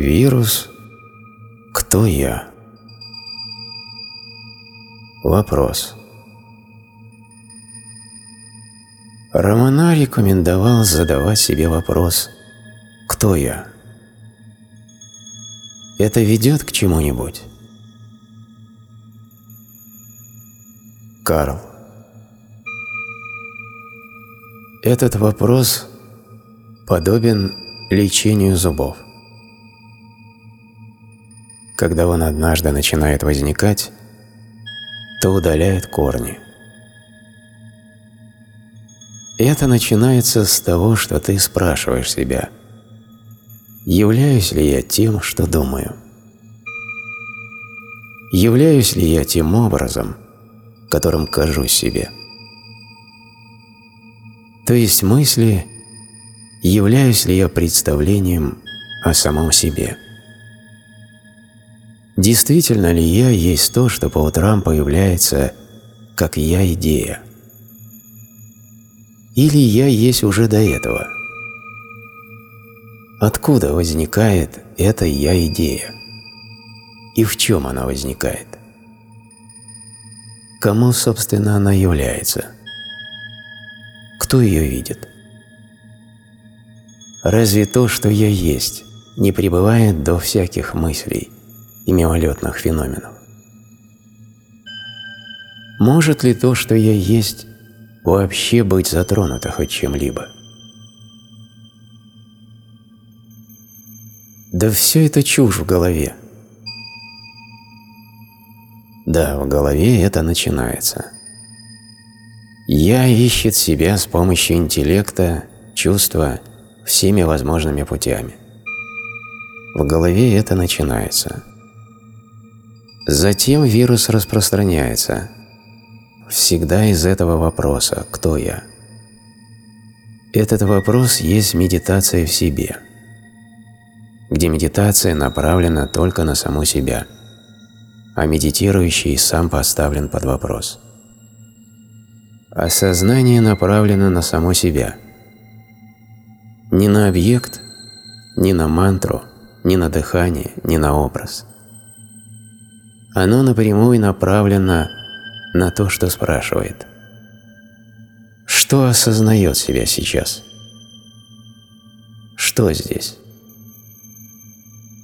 Вирус «Кто я?» Вопрос. Романа рекомендовал задавать себе вопрос «Кто я?». Это ведет к чему-нибудь? Карл. Этот вопрос подобен лечению зубов. Когда он однажды начинает возникать, то удаляет корни. Это начинается с того, что ты спрашиваешь себя, являюсь ли я тем, что думаю? Являюсь ли я тем образом, которым кажусь себе? То есть мысли, являюсь ли я представлением о самом себе? Действительно ли я есть то, что по утрам появляется как я-идея? Или я есть уже до этого? Откуда возникает эта я-идея? И в чем она возникает? Кому, собственно, она является? Кто ее видит? Разве то, что я есть, не пребывает до всяких мыслей – и мимолетных феноменов. Может ли то, что я есть, вообще быть затронуто хоть чем-либо? Да все это чушь в голове. Да, в голове это начинается. Я ищет себя с помощью интеллекта, чувства, всеми возможными путями. В голове это начинается. Затем вирус распространяется. Всегда из этого вопроса «Кто я?». Этот вопрос есть медитация в себе, где медитация направлена только на саму себя, а медитирующий сам поставлен под вопрос. Осознание направлено на само себя. Не на объект, не на мантру, не на дыхание, не на образ – оно напрямую направлено на то, что спрашивает. Что осознает себя сейчас? Что здесь?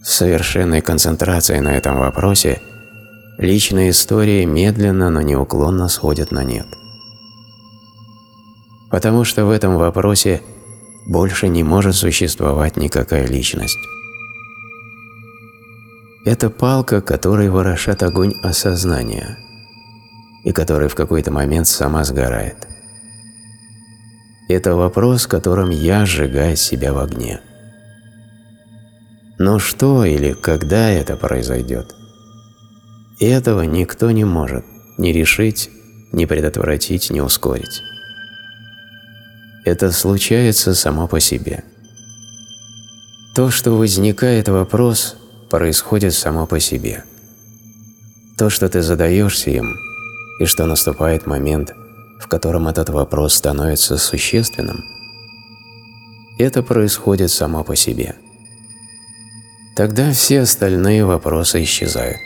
С совершенной концентрацией на этом вопросе личная история медленно, но неуклонно сходит на нет. Потому что в этом вопросе больше не может существовать никакая личность. Это палка, которой ворошат огонь осознания, и которая в какой-то момент сама сгорает. Это вопрос, которым я сжигаю себя в огне. Но что или когда это произойдет? Этого никто не может ни решить, ни предотвратить, ни ускорить. Это случается само по себе. То, что возникает вопрос – происходит само по себе. То, что ты задаешься им, и что наступает момент, в котором этот вопрос становится существенным, это происходит само по себе. Тогда все остальные вопросы исчезают.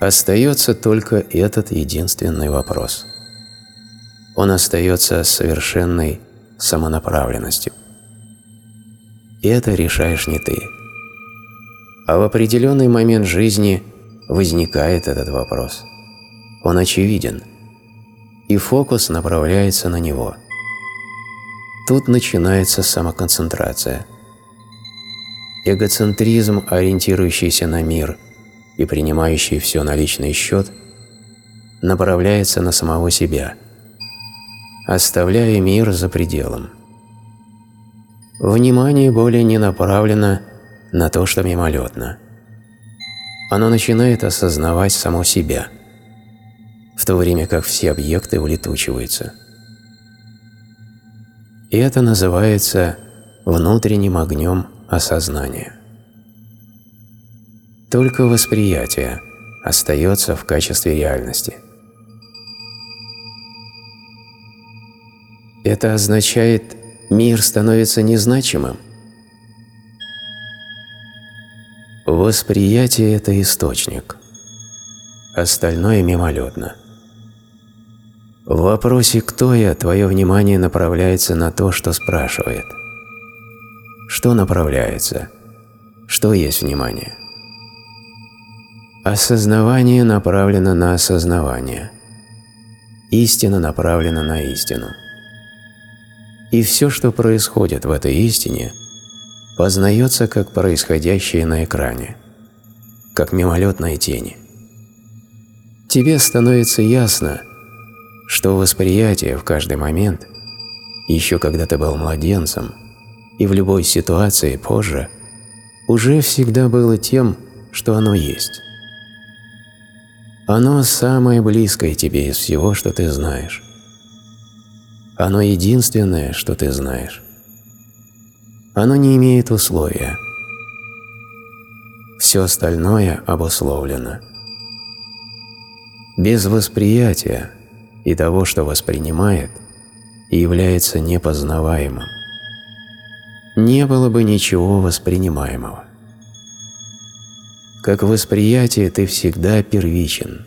Остается только этот единственный вопрос. Он остается совершенной самонаправленностью. И это решаешь не ты. А в определенный момент жизни возникает этот вопрос. Он очевиден, и фокус направляется на него. Тут начинается самоконцентрация. Эгоцентризм, ориентирующийся на мир и принимающий все на личный счет, направляется на самого себя, оставляя мир за пределом. Внимание более не направлено на то, что мимолетно. Оно начинает осознавать само себя, в то время как все объекты улетучиваются. И это называется внутренним огнем осознания. Только восприятие остается в качестве реальности. Это означает, мир становится незначимым – Восприятие – это источник. Остальное мимолетно. В вопросе «Кто я?» твое внимание направляется на то, что спрашивает. Что направляется? Что есть внимание? Осознавание направлено на осознавание. Истина направлена на истину. И все, что происходит в этой истине, познается как происходящее на экране, как мимолетные тени. Тебе становится ясно – что восприятие в каждый момент, еще когда ты был младенцем, и в любой ситуации позже, уже всегда было тем, что оно есть. Оно самое близкое тебе из всего, что ты знаешь. Оно единственное, что ты знаешь. Оно не имеет условия. Все остальное обусловлено. Без восприятия и того, что воспринимает, является непознаваемым. Не было бы ничего воспринимаемого. Как восприятие ты всегда первичен.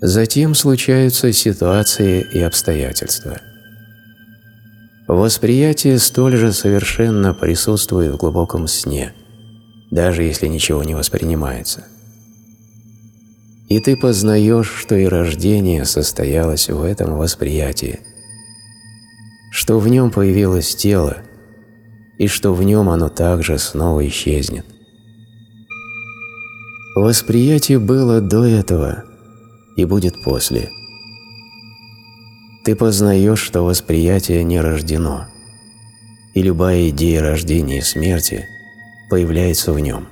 Затем случаются ситуации и обстоятельства. Восприятие столь же совершенно присутствует в глубоком сне, даже если ничего не воспринимается – и ты познаешь, что и рождение состоялось в этом восприятии, что в нем появилось тело, и что в нем оно также снова исчезнет. Восприятие было до этого и будет после. Ты познаешь, что восприятие не рождено, и любая идея рождения и смерти появляется в нем.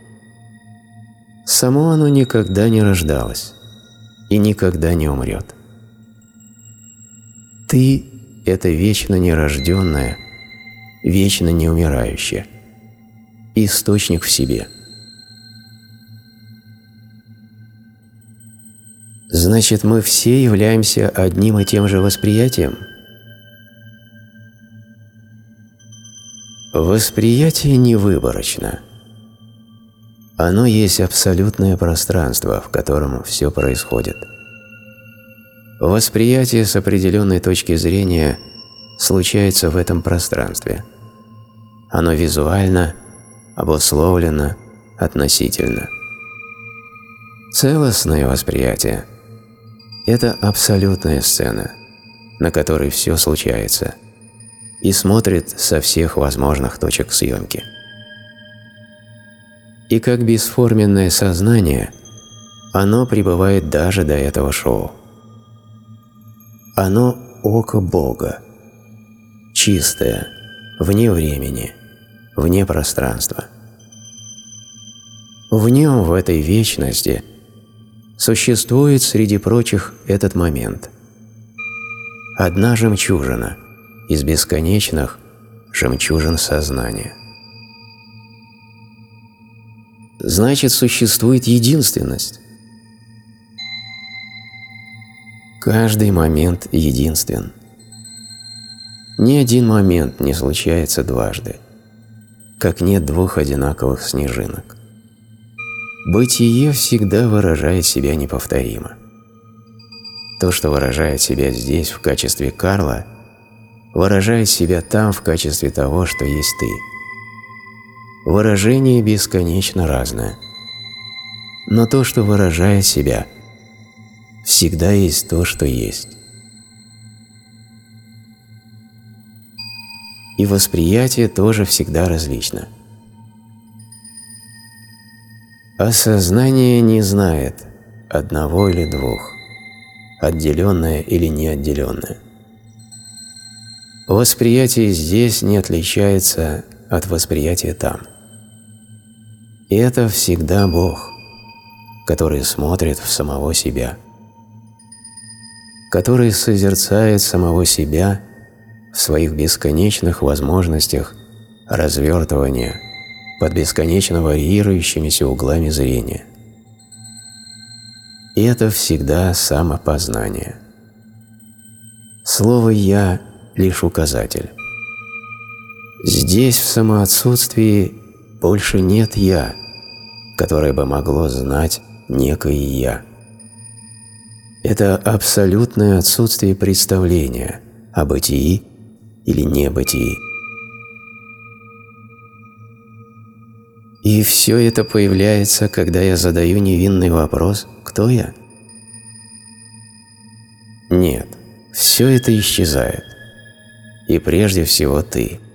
Само оно никогда не рождалось и никогда не умрет. Ты – это вечно нерожденное, вечно неумирающее, источник в себе. Значит, мы все являемся одним и тем же восприятием? Восприятие невыборочно – оно есть абсолютное пространство, в котором все происходит. Восприятие с определенной точки зрения случается в этом пространстве. Оно визуально, обусловлено, относительно. Целостное восприятие – это абсолютная сцена, на которой все случается, и смотрит со всех возможных точек съемки и как бесформенное сознание, оно пребывает даже до этого шоу. Оно – око Бога, чистое, вне времени, вне пространства. В нем, в этой вечности, существует среди прочих этот момент. Одна жемчужина из бесконечных жемчужин сознания. значит существует единственность. Каждый момент единствен. Ни один момент не случается дважды, как нет двух одинаковых снежинок. Бытие всегда выражает себя неповторимо. То, что выражает себя здесь в качестве Карла, выражает себя там в качестве того, что есть ты – выражение бесконечно разное. Но то, что выражает себя, всегда есть то, что есть. И восприятие тоже всегда различно. Осознание не знает одного или двух, отделенное или неотделенное. Восприятие здесь не отличается от восприятия там. И это всегда Бог, который смотрит в самого себя, который созерцает самого себя в своих бесконечных возможностях развертывания под бесконечно варьирующимися углами зрения. И это всегда самопознание. Слово «я» – лишь указатель. Здесь в самоотсутствии больше нет «я», которое бы могло знать некое «я». Это абсолютное отсутствие представления о бытии или небытии. И все это появляется, когда я задаю невинный вопрос «Кто я?». Нет, все это исчезает. И прежде всего ты –